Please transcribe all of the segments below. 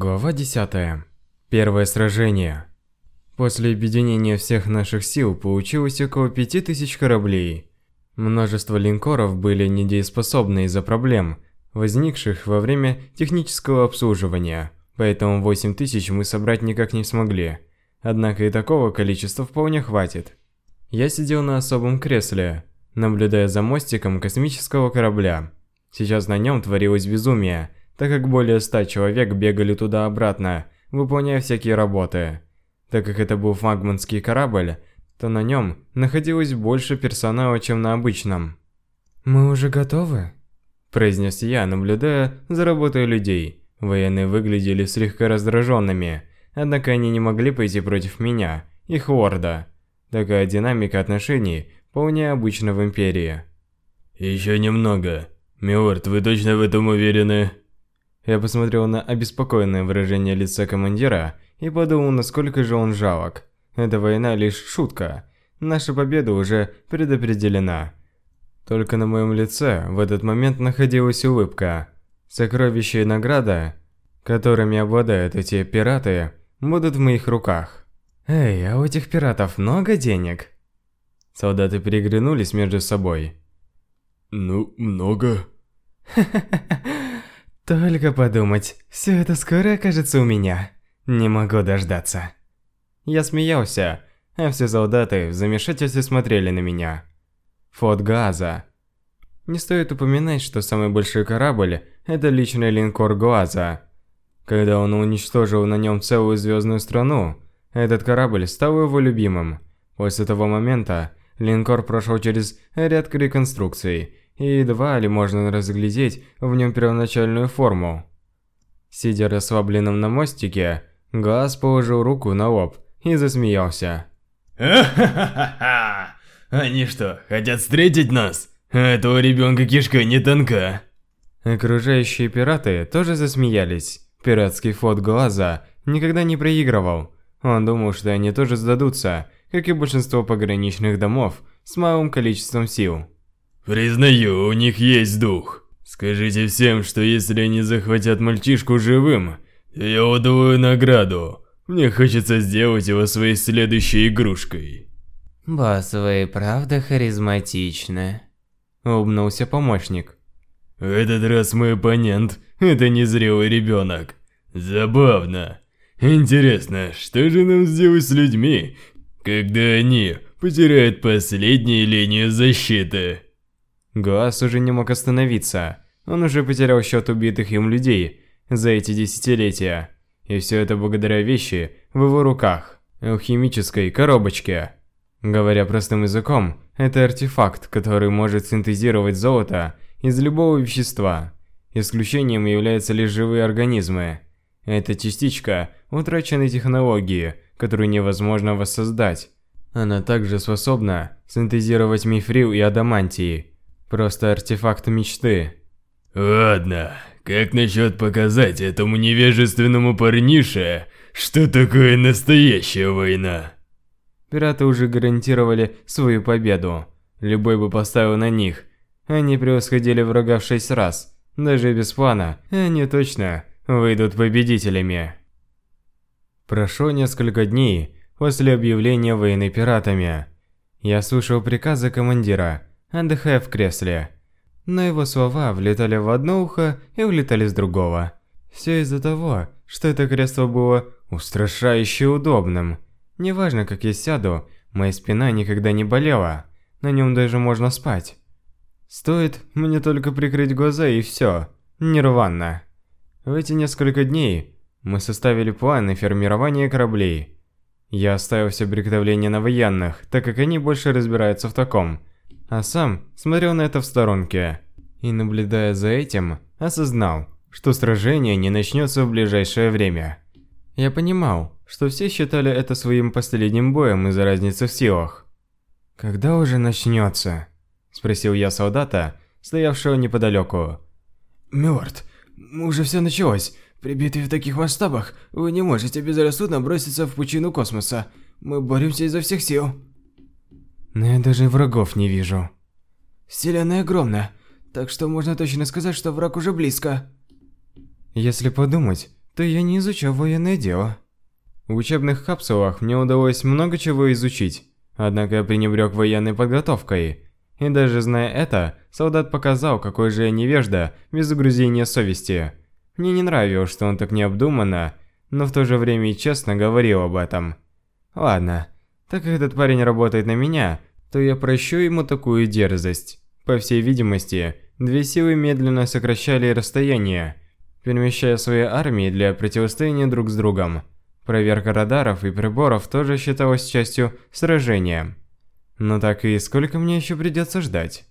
Глава 10. Первое сражение. После объединения всех наших сил получилось около 5000 кораблей. Множество линкоров были недееспособны из-за проблем, возникших во время технического обслуживания, поэтому 8000 мы собрать никак не смогли. Однако и такого количества вполне хватит. Я сидел на особом кресле, наблюдая за мостиком космического корабля. Сейчас на нем творилось безумие – так как более ста человек бегали туда-обратно, выполняя всякие работы. Так как это был флагманский корабль, то на нем находилось больше персонала, чем на обычном. «Мы уже готовы?» – произнес я, наблюдая за работой людей. Военные выглядели слегка раздраженными, однако они не могли пойти против меня, их лорда. Такая динамика отношений вполне обычна в Империи. «Еще немного. Милорд, вы точно в этом уверены?» Я посмотрел на обеспокоенное выражение лица командира и подумал, насколько же он жалок. Эта война лишь шутка. Наша победа уже предопределена. Только на моем лице в этот момент находилась улыбка. Сокровища и награда, которыми обладают эти пираты, будут в моих руках. Эй, а у этих пиратов много денег? Солдаты переглянулись между собой. Ну, много. Только подумать, все это скоро окажется у меня. Не могу дождаться. Я смеялся, а все солдаты в замешательстве смотрели на меня. Флот Газа. Не стоит упоминать, что самый большой корабль – это личный линкор Глаза. Когда он уничтожил на нем целую звездную страну, этот корабль стал его любимым. После того момента линкор прошел через ряд реконструкций и едва ли можно разглядеть в нем первоначальную форму. Сидя расслабленным на мостике, Газ положил руку на лоб и засмеялся. «Ха-ха-ха! Они что, хотят встретить нас? Этого ребенка кишка не тонка!» Окружающие пираты тоже засмеялись. Пиратский флот Глаза никогда не проигрывал. Он думал, что они тоже сдадутся, как и большинство пограничных домов с малым количеством сил. Признаю, у них есть дух. Скажите всем, что если они захватят мальчишку живым, я удвою награду. Мне хочется сделать его своей следующей игрушкой. Вы правда харизматичны. Улыбнулся помощник. В этот раз мой оппонент – это незрелый ребенок. Забавно. Интересно, что же нам сделать с людьми, когда они потеряют последнюю линию защиты? Глаз уже не мог остановиться. Он уже потерял счет убитых им людей за эти десятилетия. И все это благодаря вещи в его руках. Алхимической коробочке. Говоря простым языком, это артефакт, который может синтезировать золото из любого вещества. Исключением являются лишь живые организмы. Это частичка утраченной технологии, которую невозможно воссоздать. Она также способна синтезировать мифрил и адамантий, Просто артефакт мечты. Ладно, как насчет показать этому невежественному парнише, что такое настоящая война? Пираты уже гарантировали свою победу. Любой бы поставил на них. Они превосходили врага в шесть раз. Даже без плана, они точно выйдут победителями. Прошло несколько дней после объявления войны пиратами. Я слушал приказы командира – отдыхая в кресле. Но его слова влетали в одно ухо и улетали с другого. Все из-за того, что это кресло было устрашающе удобным. Неважно, как я сяду, моя спина никогда не болела. На нем даже можно спать. Стоит мне только прикрыть глаза и все. Нирвана. В эти несколько дней мы составили планы формирования кораблей. Я оставил все приготовления на военных, так как они больше разбираются в таком – а сам смотрел на это в сторонке. И наблюдая за этим, осознал, что сражение не начнется в ближайшее время. Я понимал, что все считали это своим последним боем из-за разницы в силах. «Когда уже начнется?» – спросил я солдата, стоявшего неподалеку. «Мёрт, уже все началось. Прибитые в таких масштабах, вы не можете безрассудно броситься в пучину космоса. Мы боремся изо всех сил». Но я даже врагов не вижу. Вселенная огромна, так что можно точно сказать, что враг уже близко. Если подумать, то я не изучал военное дело. В учебных капсулах мне удалось много чего изучить, однако я пренебрег военной подготовкой. И даже зная это, солдат показал, какой же я невежда, без загрузения совести. Мне не нравилось, что он так необдуманно, но в то же время и честно говорил об этом. Ладно, так как этот парень работает на меня, то я прощу ему такую дерзость. По всей видимости, две силы медленно сокращали расстояние, перемещая свои армии для противостояния друг с другом. Проверка радаров и приборов тоже считалась частью сражения. Но так и сколько мне еще придется ждать?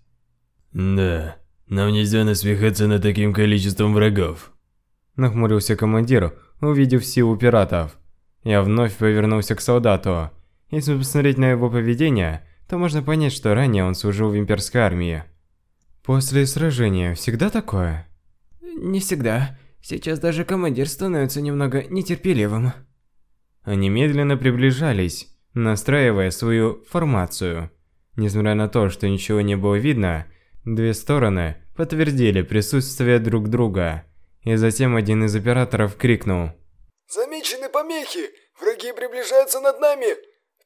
Да, нам нельзя насмехаться над таким количеством врагов. Нахмурился командир, увидев силу пиратов. Я вновь повернулся к солдату. Если посмотреть на его поведение, то можно понять, что ранее он служил в имперской армии. После сражения всегда такое? Не всегда. Сейчас даже командир становится немного нетерпеливым. Они медленно приближались, настраивая свою формацию. Несмотря на то, что ничего не было видно, две стороны подтвердили присутствие друг друга. И затем один из операторов крикнул. «Замечены помехи! Враги приближаются над нами!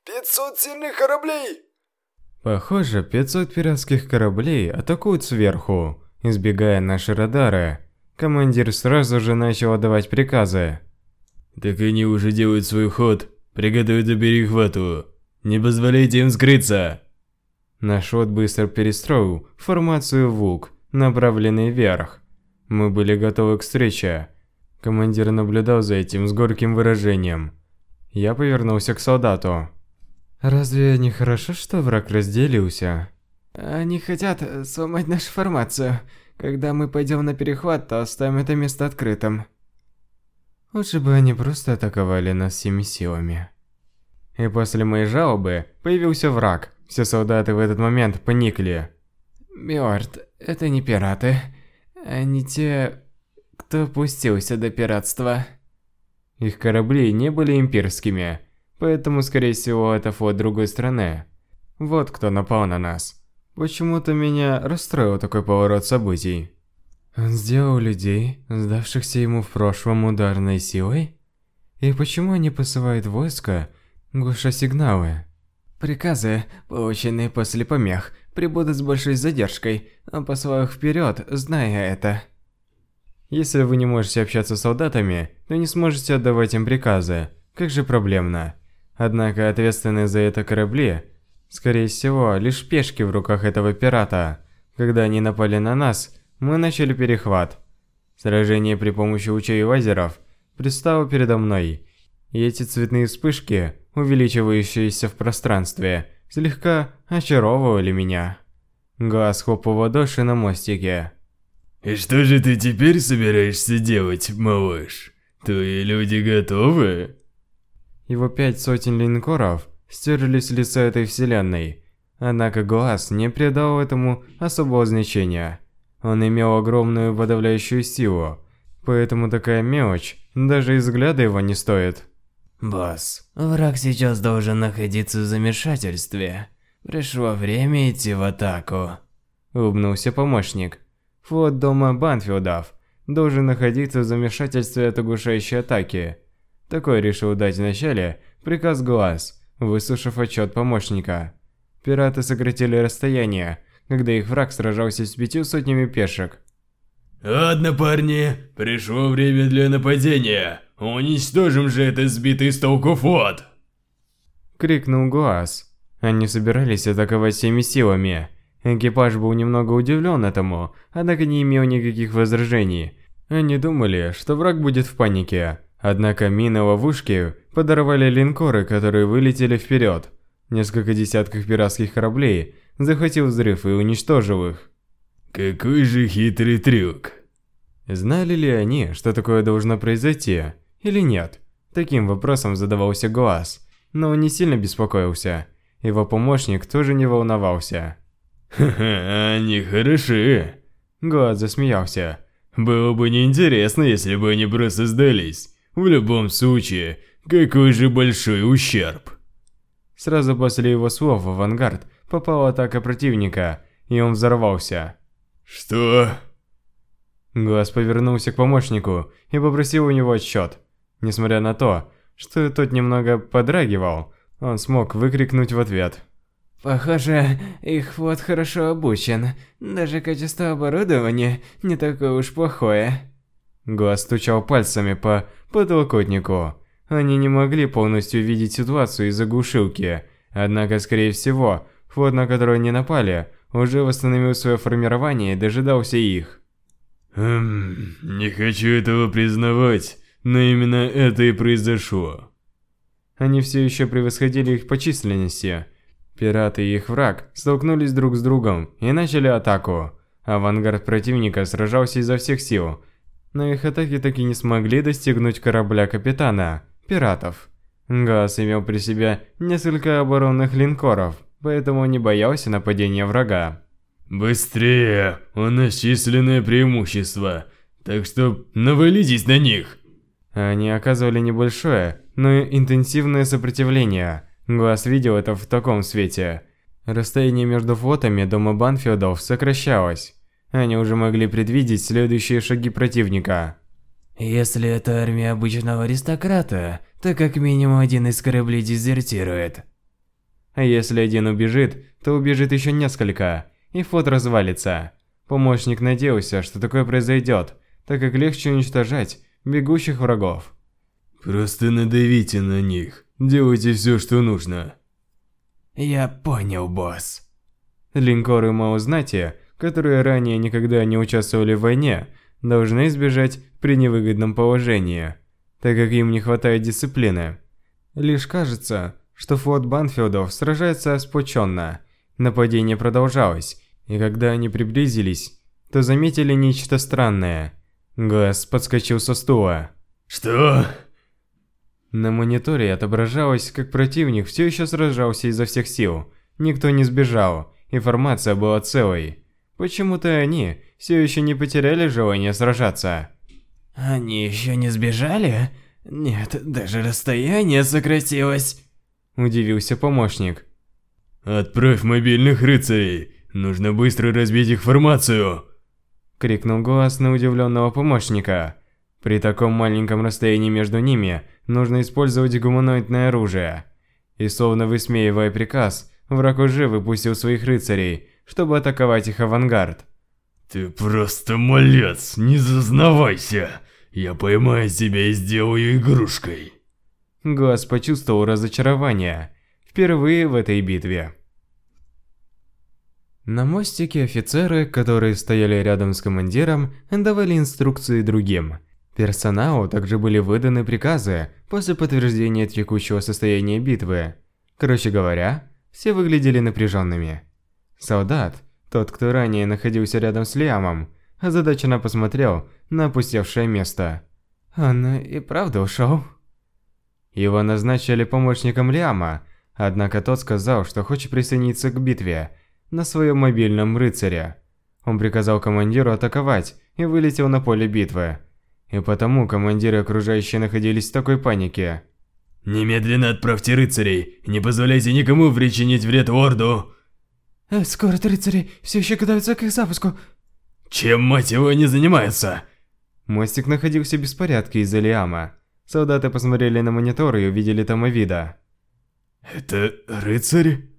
500 сильных кораблей!» Похоже, 500 пиратских кораблей атакуют сверху, избегая наши радары. Командир сразу же начал отдавать приказы. Так они уже делают свой ход, приготовиться к перехвату. Не позволяйте им скрыться. Наш ход быстро перестроил формацию ВУК, направленный вверх. Мы были готовы к встрече. Командир наблюдал за этим с горьким выражением. Я повернулся к солдату. Разве не хорошо, что враг разделился? Они хотят сломать нашу формацию. Когда мы пойдем на перехват, то оставим это место открытым. Лучше бы они просто атаковали нас всеми силами. И после моей жалобы появился враг. Все солдаты в этот момент поникли. Мёрт, это не пираты. Они те, кто пустился до пиратства. Их корабли не были имперскими, поэтому, скорее всего, это флот другой страны. Вот кто напал на нас. Почему-то меня расстроил такой поворот событий. Он сделал людей, сдавшихся ему в прошлом ударной силой? И почему они посылают войска, глуша сигналы? Приказы, полученные после помех, прибудут с большой задержкой, а посылаю их вперед, зная это. Если вы не можете общаться с солдатами, то не сможете отдавать им приказы. Как же проблемно. Однако ответственные за это корабли, скорее всего, лишь пешки в руках этого пирата. Когда они напали на нас, мы начали перехват. Сражение при помощи лучей и лазеров предстало передо мной. И эти цветные вспышки, увеличивающиеся в пространстве, слегка очаровывали меня. Глаз хлопал ладоши на мостике. И что же ты теперь собираешься делать, малыш? Твои люди готовы? Его пять сотен линкоров стерли с лица этой вселенной. Однако глаз не придал этому особого значения. Он имел огромную подавляющую силу, поэтому такая мелочь даже и взгляда его не стоит. Босс, враг сейчас должен находиться в замешательстве. Пришло время идти в атаку. Улыбнулся помощник. Флот дома Банфилдов должен находиться в замешательстве от оглушающей атаки. Такой решил дать вначале приказ глаз, выслушав отчет помощника. Пираты сократили расстояние, когда их враг сражался с пятью сотнями пешек. Ладно, парни, пришло время для нападения. Уничтожим же этот сбитый с толку флот. Крикнул Гуас. Они собирались атаковать всеми силами. Экипаж был немного удивлен этому, однако не имел никаких возражений. Они думали, что враг будет в панике. Однако мины ловушки подорвали линкоры, которые вылетели вперед. Несколько десятков пиратских кораблей захватил взрыв и уничтожил их. Какой же хитрый трюк. Знали ли они, что такое должно произойти, или нет? Таким вопросом задавался Глаз, но он не сильно беспокоился. Его помощник тоже не волновался. Ха-ха, они хороши. Глаз засмеялся. Было бы неинтересно, если бы они просто сдались. В любом случае, какой же большой ущерб. Сразу после его слов в авангард попала атака противника, и он взорвался. Что? Глаз повернулся к помощнику и попросил у него отчет. Несмотря на то, что тот немного подрагивал, он смог выкрикнуть в ответ. Похоже, их флот хорошо обучен. Даже качество оборудования не такое уж плохое. Глаз стучал пальцами по подлокотнику. Они не могли полностью видеть ситуацию из-за глушилки, однако, скорее всего, флот, на который они напали, уже восстановил свое формирование и дожидался их. Эм, не хочу этого признавать, но именно это и произошло. Они все еще превосходили их по численности. Пираты и их враг столкнулись друг с другом и начали атаку. Авангард противника сражался изо всех сил, но их атаки так и не смогли достигнуть корабля капитана, пиратов. Газ имел при себе несколько оборонных линкоров, поэтому не боялся нападения врага. Быстрее! У нас численное преимущество, так что навалитесь на них! Они оказывали небольшое, но интенсивное сопротивление. Глаз видел это в таком свете. Расстояние между флотами дома Банфилдов сокращалось. Они уже могли предвидеть следующие шаги противника. Если это армия обычного аристократа, то как минимум один из кораблей дезертирует. А если один убежит, то убежит еще несколько, и флот развалится. Помощник надеялся, что такое произойдет, так как легче уничтожать бегущих врагов. Просто надавите на них. Делайте все, что нужно. Я понял, босс. Линкоры Маознати которые ранее никогда не участвовали в войне, должны избежать при невыгодном положении, так как им не хватает дисциплины. Лишь кажется, что флот Банфилдов сражается сплоченно. Нападение продолжалось, и когда они приблизились, то заметили нечто странное. Глаз подскочил со стула. Что? На мониторе отображалось, как противник все еще сражался изо всех сил. Никто не сбежал, информация была целой. Почему-то они все еще не потеряли желание сражаться. Они еще не сбежали? Нет, даже расстояние сократилось. Удивился помощник. Отправь мобильных рыцарей. Нужно быстро разбить их формацию. Крикнул голос на удивленного помощника. При таком маленьком расстоянии между ними нужно использовать гуманоидное оружие. И словно высмеивая приказ, враг уже выпустил своих рыцарей, чтобы атаковать их авангард. Ты просто малец, не зазнавайся. Я поймаю тебя и сделаю игрушкой. Глаз почувствовал разочарование. Впервые в этой битве. На мостике офицеры, которые стояли рядом с командиром, давали инструкции другим. Персоналу также были выданы приказы после подтверждения текущего состояния битвы. Короче говоря, все выглядели напряженными. Солдат, тот, кто ранее находился рядом с Лиамом, озадаченно посмотрел на опустевшее место. Он и правда ушел. Его назначили помощником Лиама, однако тот сказал, что хочет присоединиться к битве на своем мобильном рыцаре. Он приказал командиру атаковать и вылетел на поле битвы. И потому командиры окружающие находились в такой панике. «Немедленно отправьте рыцарей, не позволяйте никому причинить вред Орду!» Эскорт рыцарей все еще готовится к их запуску. Чем, мать его, они занимаются? Мостик находился в беспорядке из-за Лиама. Солдаты посмотрели на монитор и увидели Томовида. Это рыцарь?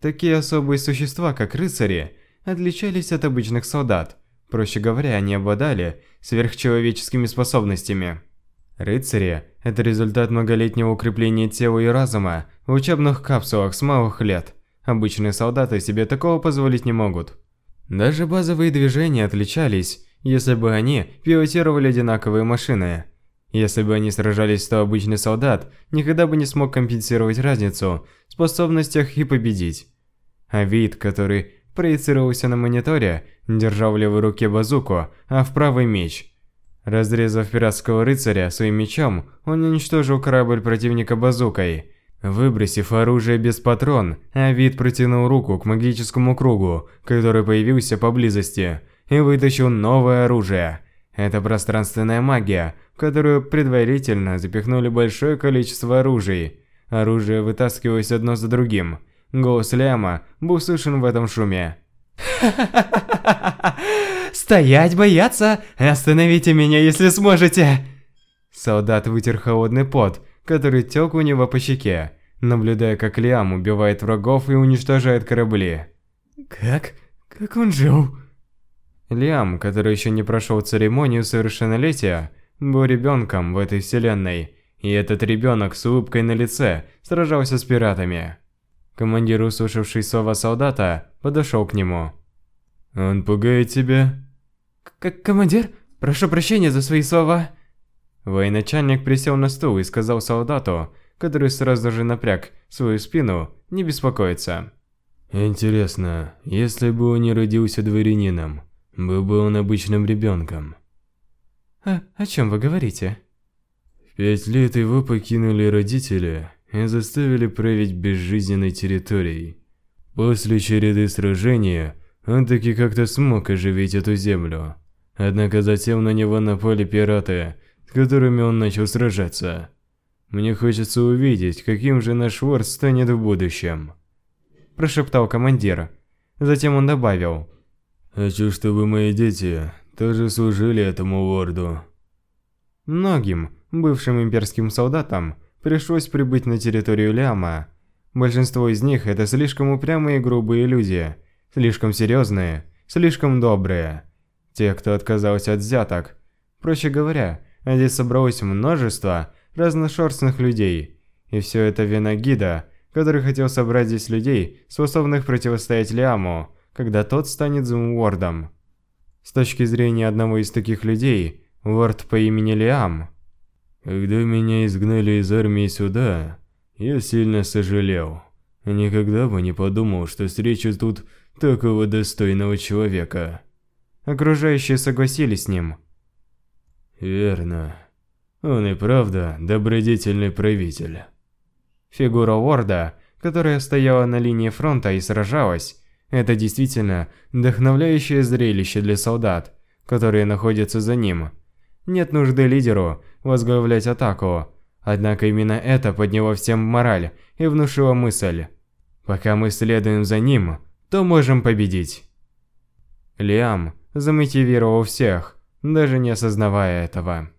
Такие особые существа, как рыцари, отличались от обычных солдат. Проще говоря, они обладали сверхчеловеческими способностями. Рыцари – это результат многолетнего укрепления тела и разума в учебных капсулах с малых лет. Обычные солдаты себе такого позволить не могут. Даже базовые движения отличались, если бы они пилотировали одинаковые машины. Если бы они сражались, то обычный солдат никогда бы не смог компенсировать разницу в способностях и победить. А вид, который проецировался на мониторе, держал в левой руке базуку, а в правой меч. Разрезав пиратского рыцаря своим мечом, он уничтожил корабль противника базукой – Выбросив оружие без патрон, Авид протянул руку к магическому кругу, который появился поблизости, и вытащил новое оружие. Это пространственная магия, в которую предварительно запихнули большое количество оружий. Оружие вытаскивалось одно за другим. Голос Ляма был слышен в этом шуме. Стоять, бояться! Остановите меня, если сможете! Солдат вытер холодный пот, который тек у него по щеке, наблюдая, как Лиам убивает врагов и уничтожает корабли. Как? Как он жил? Лиам, который еще не прошел церемонию совершеннолетия, был ребенком в этой вселенной, и этот ребенок с улыбкой на лице сражался с пиратами. Командир, услышавший слова солдата, подошел к нему. «Он пугает тебя?» «Как командир, прошу прощения за свои слова». Военачальник присел на стул и сказал солдату, который сразу же напряг свою спину, не беспокоиться. «Интересно, если бы он не родился дворянином, был бы он обычным ребенком?» «А о чем вы говорите?» В пять лет его покинули родители и заставили править безжизненной территорией. После череды сражений он таки как-то смог оживить эту землю. Однако затем на него напали пираты, с которыми он начал сражаться. Мне хочется увидеть, каким же наш вор станет в будущем. Прошептал командир. Затем он добавил. Хочу, чтобы мои дети тоже служили этому ворду. Многим бывшим имперским солдатам пришлось прибыть на территорию Ляма. Большинство из них это слишком упрямые и грубые люди, слишком серьезные, слишком добрые. Те, кто отказался от взяток. Проще говоря, здесь собралось множество разношерстных людей. И все это вина гида, который хотел собрать здесь людей, способных противостоять Лиаму, когда тот станет Зумвордом. С точки зрения одного из таких людей, Ворд по имени Лиам. Когда меня изгнали из армии сюда, я сильно сожалел. Никогда бы не подумал, что встречу тут такого достойного человека. Окружающие согласились с ним. Верно. Он и правда добродетельный правитель. Фигура Уорда, которая стояла на линии фронта и сражалась, это действительно вдохновляющее зрелище для солдат, которые находятся за ним. Нет нужды лидеру возглавлять атаку, однако именно это подняло всем мораль и внушило мысль. Пока мы следуем за ним, то можем победить. Лиам замотивировал всех, даже не осознавая этого.